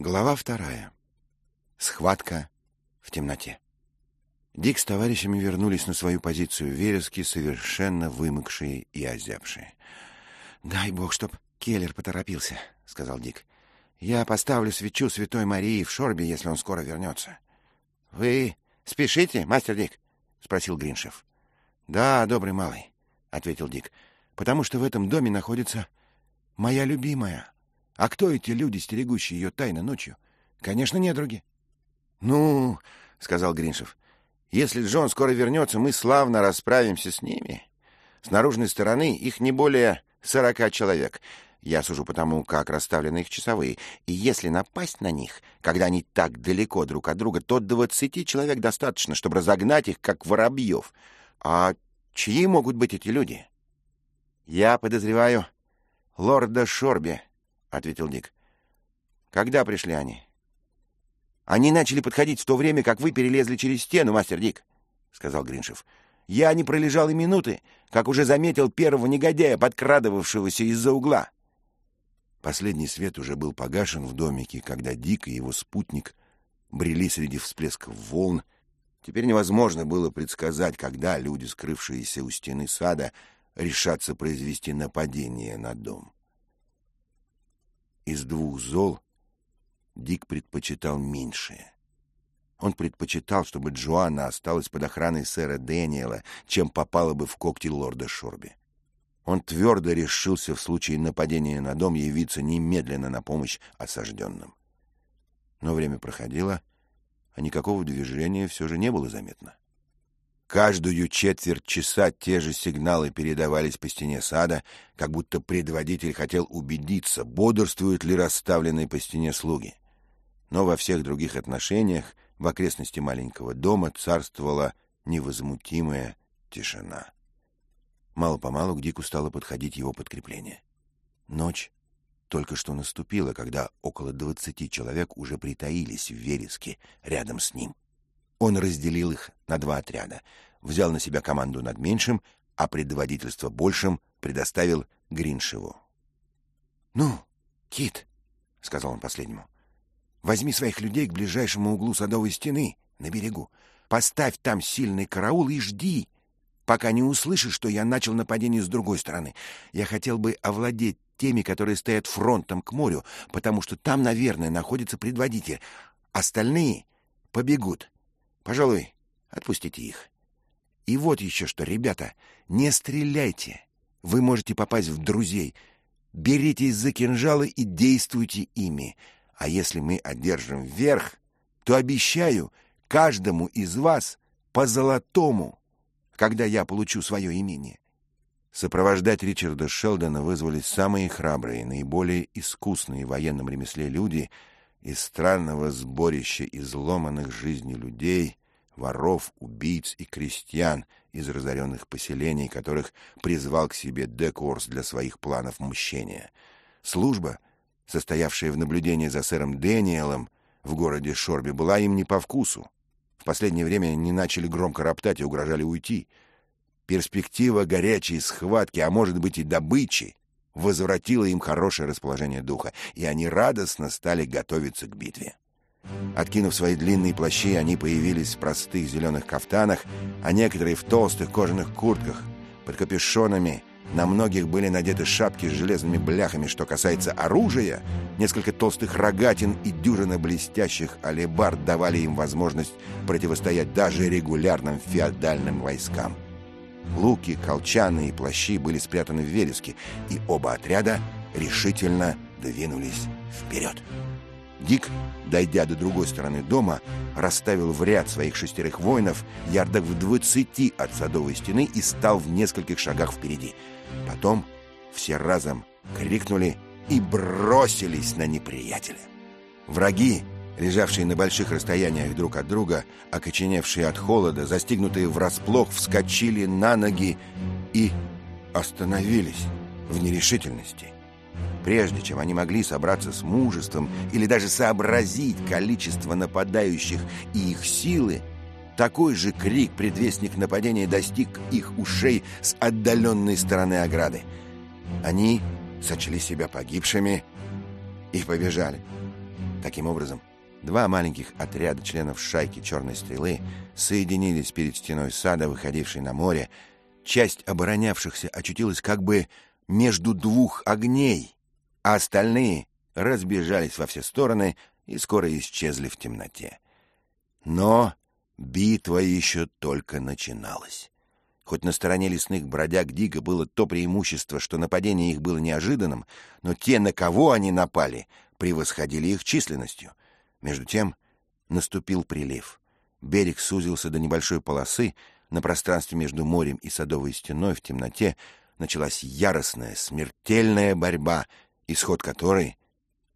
Глава вторая. Схватка в темноте. Дик с товарищами вернулись на свою позицию верески, совершенно вымокшие и озябшие. «Дай бог, чтоб Келлер поторопился», — сказал Дик. «Я поставлю свечу Святой Марии в шорбе, если он скоро вернется». «Вы спешите, мастер Дик?» — спросил Гриншев. «Да, добрый малый», — ответил Дик, — «потому что в этом доме находится моя любимая». А кто эти люди, стерегущие ее тайно ночью? Конечно, недруги. — Ну, — сказал Гриншев, — если Джон скоро вернется, мы славно расправимся с ними. С наружной стороны их не более сорока человек. Я сужу потому, как расставлены их часовые. И если напасть на них, когда они так далеко друг от друга, то двадцати человек достаточно, чтобы разогнать их, как воробьев. А чьи могут быть эти люди? Я подозреваю лорда Шорби, — ответил Дик. «Когда пришли они?» «Они начали подходить в то время, как вы перелезли через стену, мастер Дик», — сказал Гриншев. «Я не пролежал и минуты, как уже заметил первого негодяя, подкрадывавшегося из-за угла». Последний свет уже был погашен в домике, когда Дик и его спутник брели среди всплесков волн. Теперь невозможно было предсказать, когда люди, скрывшиеся у стены сада, решатся произвести нападение на дом. Из двух зол Дик предпочитал меньшее. Он предпочитал, чтобы Джоанна осталась под охраной сэра Дэниела, чем попала бы в когти лорда Шорби. Он твердо решился в случае нападения на дом явиться немедленно на помощь осажденным. Но время проходило, а никакого движения все же не было заметно. Каждую четверть часа те же сигналы передавались по стене сада, как будто предводитель хотел убедиться, бодрствуют ли расставленные по стене слуги. Но во всех других отношениях в окрестности маленького дома царствовала невозмутимая тишина. Мало-помалу к Дику стало подходить его подкрепление. Ночь только что наступила, когда около двадцати человек уже притаились в вереске рядом с ним. Он разделил их на два отряда, взял на себя команду над меньшим, а предводительство большим предоставил Гриншеву. — Ну, Кит, — сказал он последнему, — возьми своих людей к ближайшему углу садовой стены на берегу, поставь там сильный караул и жди, пока не услышишь, что я начал нападение с другой стороны. Я хотел бы овладеть теми, которые стоят фронтом к морю, потому что там, наверное, находится предводитель. Остальные побегут Пожалуй, отпустите их. И вот еще что, ребята, не стреляйте. Вы можете попасть в друзей. Беритесь за кинжалы и действуйте ими. А если мы одержим верх, то обещаю каждому из вас по золотому, когда я получу свое имение. Сопровождать Ричарда Шелдона вызвались самые храбрые, наиболее искусные в военном ремесле люди — из странного сборища изломанных жизней людей, воров, убийц и крестьян из разоренных поселений, которых призвал к себе Декорс для своих планов мщения. Служба, состоявшая в наблюдении за сэром Дэниелом в городе Шорби, была им не по вкусу. В последнее время они начали громко роптать и угрожали уйти. Перспектива горячей схватки, а может быть и добычи, возвратило им хорошее расположение духа, и они радостно стали готовиться к битве. Откинув свои длинные плащи, они появились в простых зеленых кафтанах, а некоторые в толстых кожаных куртках. Под капюшонами на многих были надеты шапки с железными бляхами. Что касается оружия, несколько толстых рогатин и дюжина блестящих алебард давали им возможность противостоять даже регулярным феодальным войскам. Луки, колчаны и плащи были спрятаны в вереске, и оба отряда решительно двинулись вперед. Дик, дойдя до другой стороны дома, расставил в ряд своих шестерых воинов ярдах в двадцати от садовой стены и стал в нескольких шагах впереди. Потом все разом крикнули и бросились на неприятеля. Враги лежавшие на больших расстояниях друг от друга, окоченевшие от холода, застигнутые врасплох, вскочили на ноги и остановились в нерешительности. Прежде чем они могли собраться с мужеством или даже сообразить количество нападающих и их силы, такой же крик, предвестник нападения, достиг их ушей с отдаленной стороны ограды. Они сочли себя погибшими и побежали. Таким образом, два маленьких отряда членов шайки «Черной стрелы» соединились перед стеной сада, выходившей на море. Часть оборонявшихся очутилась как бы между двух огней, а остальные разбежались во все стороны и скоро исчезли в темноте. Но битва еще только начиналась. Хоть на стороне лесных бродяг Дига было то преимущество, что нападение их было неожиданным, но те, на кого они напали, превосходили их численностью. Между тем наступил прилив. Берег сузился до небольшой полосы, на пространстве между морем и садовой стеной в темноте началась яростная, смертельная борьба, исход которой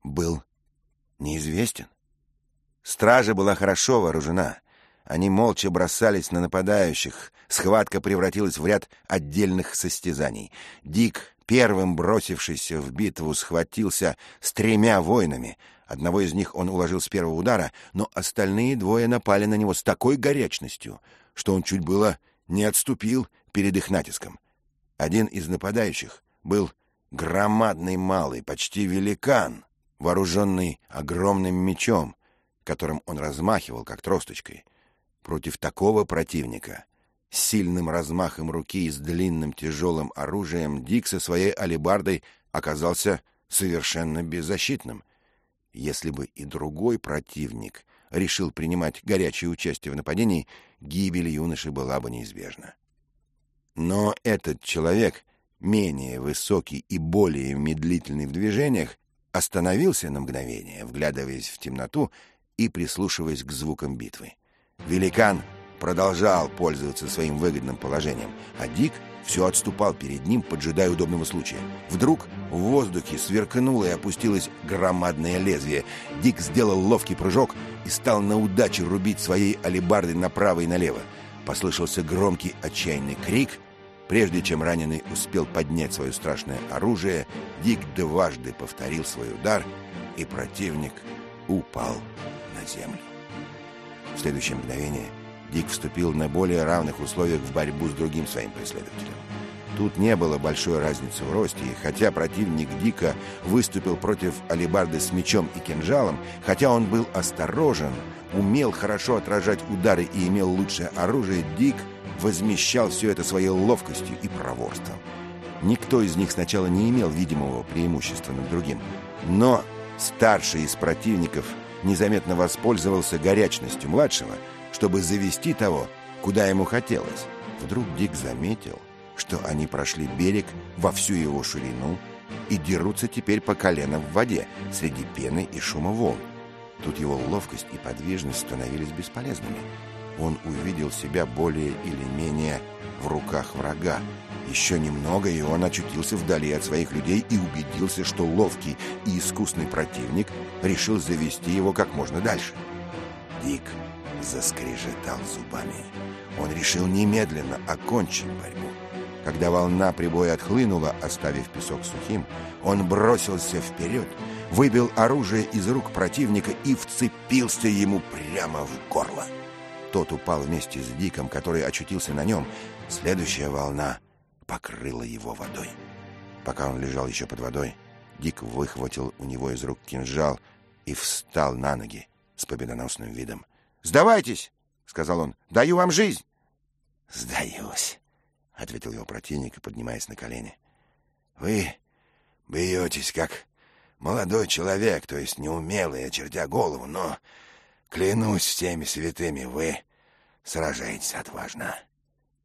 был неизвестен. Стража была хорошо вооружена. Они молча бросались на нападающих. Схватка превратилась в ряд отдельных состязаний. Дик, первым бросившийся в битву, схватился с тремя воинами. Одного из них он уложил с первого удара, но остальные двое напали на него с такой горячностью, что он чуть было не отступил перед их натиском. Один из нападающих был громадный малый, почти великан, вооруженный огромным мечом, которым он размахивал, как тросточкой. Против такого противника, с сильным размахом руки и с длинным тяжелым оружием, Дик со своей алебардой оказался совершенно беззащитным. Если бы и другой противник решил принимать горячее участие в нападении, гибель юноши была бы неизбежна. Но этот человек, менее высокий и более медлительный в движениях, остановился на мгновение, вглядываясь в темноту и прислушиваясь к звукам битвы. Великан продолжал пользоваться своим выгодным положением, а Дик все отступал перед ним, поджидая удобного случая. Вдруг в воздухе сверкнуло и опустилось громадное лезвие. Дик сделал ловкий прыжок и стал на удачу рубить своей алебардой направо и налево. Послышался громкий отчаянный крик. Прежде чем раненый успел поднять свое страшное оружие, Дик дважды повторил свой удар, и противник упал на землю. В следующее мгновение Дик вступил на более равных условиях в борьбу с другим своим преследователем. Тут не было большой разницы в росте, и хотя противник Дика выступил против алибарды с мечом и кинжалом, хотя он был осторожен, умел хорошо отражать удары и имел лучшее оружие, Дик возмещал все это своей ловкостью и проворством. Никто из них сначала не имел видимого преимущества над другим, но старший из противников незаметно воспользовался горячностью младшего, чтобы завести того, куда ему хотелось. Вдруг Дик заметил, что они прошли берег во всю его ширину и дерутся теперь по колено в воде среди пены и шума волн. Тут его ловкость и подвижность становились бесполезными. Он увидел себя более или менее в руках врага. Еще немного, и он очутился вдали от своих людей и убедился, что ловкий и искусный противник решил завести его как можно дальше. Дик заскрежетал зубами. Он решил немедленно окончить борьбу. Когда волна прибоя отхлынула, оставив песок сухим, он бросился вперед, выбил оружие из рук противника и вцепился ему прямо в горло. Тот упал вместе с Диком, который очутился на нем. Следующая волна покрыла его водой. Пока он лежал еще под водой, Дик выхватил у него из рук кинжал и встал на ноги с победоносным видом. «Сдавайтесь!» — сказал он. «Даю вам жизнь!» «Сдаюсь!» — ответил его противник, поднимаясь на колени. «Вы бьетесь, как молодой человек, то есть неумелый, очертя голову, но Клянусь всеми святыми, вы сражаетесь отважно.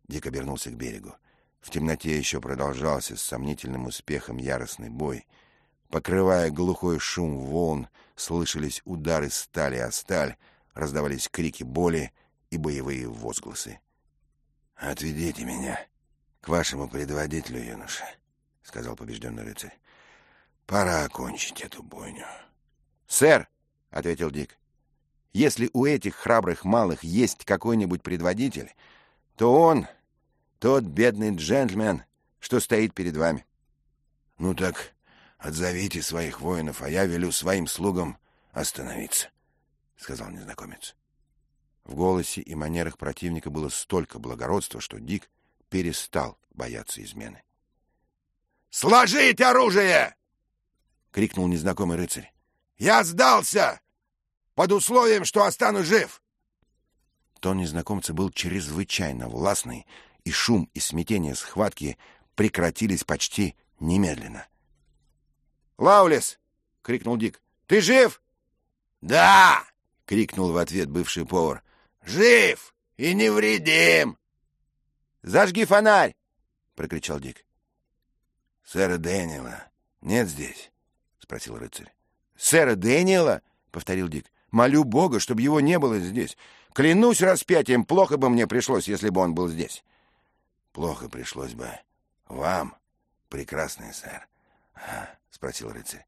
Дик обернулся к берегу. В темноте еще продолжался с сомнительным успехом яростный бой. Покрывая глухой шум волн, слышались удары стали о сталь, раздавались крики боли и боевые возгласы. — Отведите меня к вашему предводителю, юноша, — сказал побежденный рыцарь. — Пора окончить эту бойню. — Сэр, — ответил Дик, если у этих храбрых малых есть какой-нибудь предводитель, то он тот бедный джентльмен, что стоит перед вами. — Ну так отзовите своих воинов, а я велю своим слугам остановиться, — сказал незнакомец. В голосе и манерах противника было столько благородства, что Дик перестал бояться измены. «Сложить оружие!» — крикнул незнакомый рыцарь. «Я сдался! Под условием, что останусь жив!» Тон незнакомца был чрезвычайно властный, и шум и смятение схватки прекратились почти немедленно. «Лаулес!» — крикнул Дик. «Ты жив?» «Да!» — крикнул в ответ бывший повар. «Жив и невредим!» «Зажги фонарь!» — прокричал Дик. «Сэра Дэниела нет здесь?» — спросил рыцарь. «Сэра Дэниела?» — повторил Дик. «Молю Бога, чтобы его не было здесь. Клянусь распятием, плохо бы мне пришлось, если бы он был здесь». «Плохо пришлось бы вам, прекрасный сэр», — спросил рыцарь.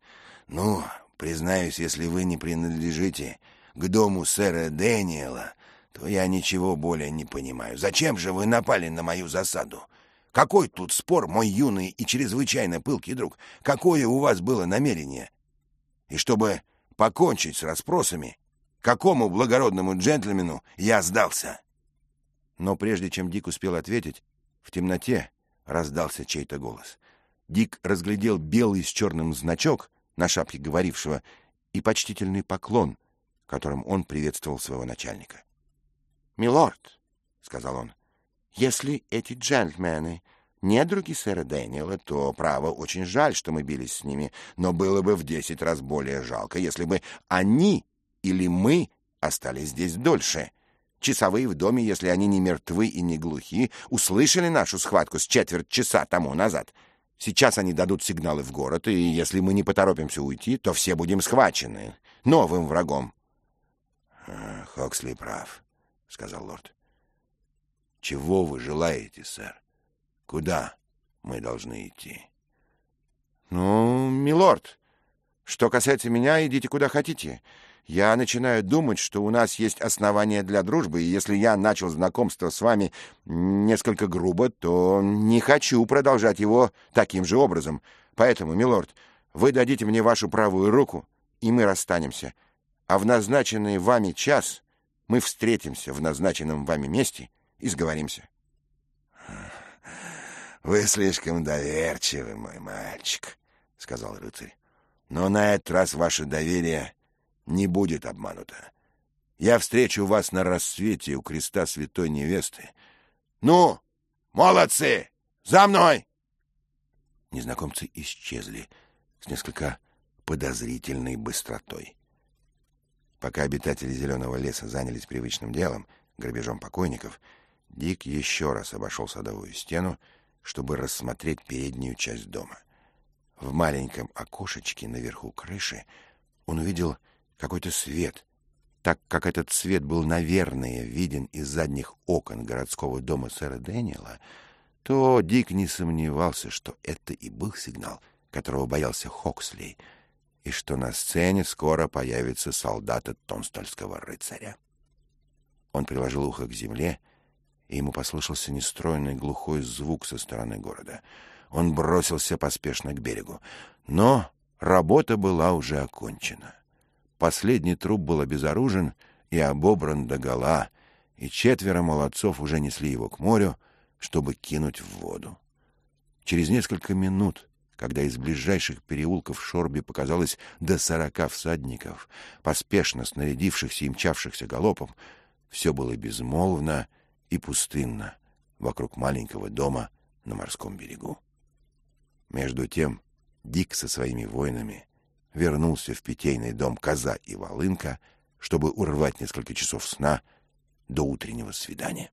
«Ну, признаюсь, если вы не принадлежите к дому сэра Дэниела, то я ничего более не понимаю. Зачем же вы напали на мою засаду? Какой тут спор, мой юный и чрезвычайно пылкий друг? Какое у вас было намерение? И чтобы покончить с расспросами, какому благородному джентльмену я сдался?» Но прежде чем Дик успел ответить, в темноте раздался чей-то голос. Дик разглядел белый с черным значок на шапке говорившего и почтительный поклон, которым он приветствовал своего начальника. «Милорд», — сказал он, — «если эти джентльмены не други сэра Дэниела, то, право, очень жаль, что мы бились с ними, но было бы в десять раз более жалко, если бы они или мы остались здесь дольше». Часовые в доме, если они не мертвы и не глухи, услышали нашу схватку с четверть часа тому назад. Сейчас они дадут сигналы в город, и если мы не поторопимся уйти, то все будем схвачены новым врагом. — Хоксли прав, — сказал лорд. — Чего вы желаете, сэр? Куда мы должны идти? — Ну, милорд, что касается меня, идите куда хотите. — я начинаю думать, что у нас есть основания для дружбы, и если я начал знакомство с вами несколько грубо, то не хочу продолжать его таким же образом. Поэтому, милорд, вы дадите мне вашу правую руку, и мы расстанемся. А в назначенный вами час мы встретимся в назначенном вами месте и сговоримся. — Вы слишком доверчивы, мой мальчик, — сказал рыцарь. — Но на этот раз ваше доверие не будет обманута. Я встречу вас на рассвете у креста святой невесты. Ну, молодцы! За мной! Незнакомцы исчезли с несколько подозрительной быстротой. Пока обитатели зеленого леса занялись привычным делом, грабежом покойников, Дик еще раз обошел садовую стену, чтобы рассмотреть переднюю часть дома. В маленьком окошечке наверху крыши он увидел какой-то свет, так как этот свет был, наверное, виден из задних окон городского дома сэра Дэниела, то Дик не сомневался, что это и был сигнал, которого боялся Хоксли, и что на сцене скоро появится солдат от Тонстольского рыцаря. Он приложил ухо к земле, и ему послышался нестройный глухой звук со стороны города. Он бросился поспешно к берегу, но работа была уже окончена. Последний труп был обезоружен и обобран догола, и четверо молодцов уже несли его к морю, чтобы кинуть в воду. Через несколько минут, когда из ближайших переулков Шорби показалось до сорока всадников, поспешно снарядившихся и мчавшихся галопом, все было безмолвно и пустынно вокруг маленького дома на морском берегу. Между тем Дик со своими воинами вернулся в питейный дом Коза и Волынка, чтобы урвать несколько часов сна до утреннего свидания.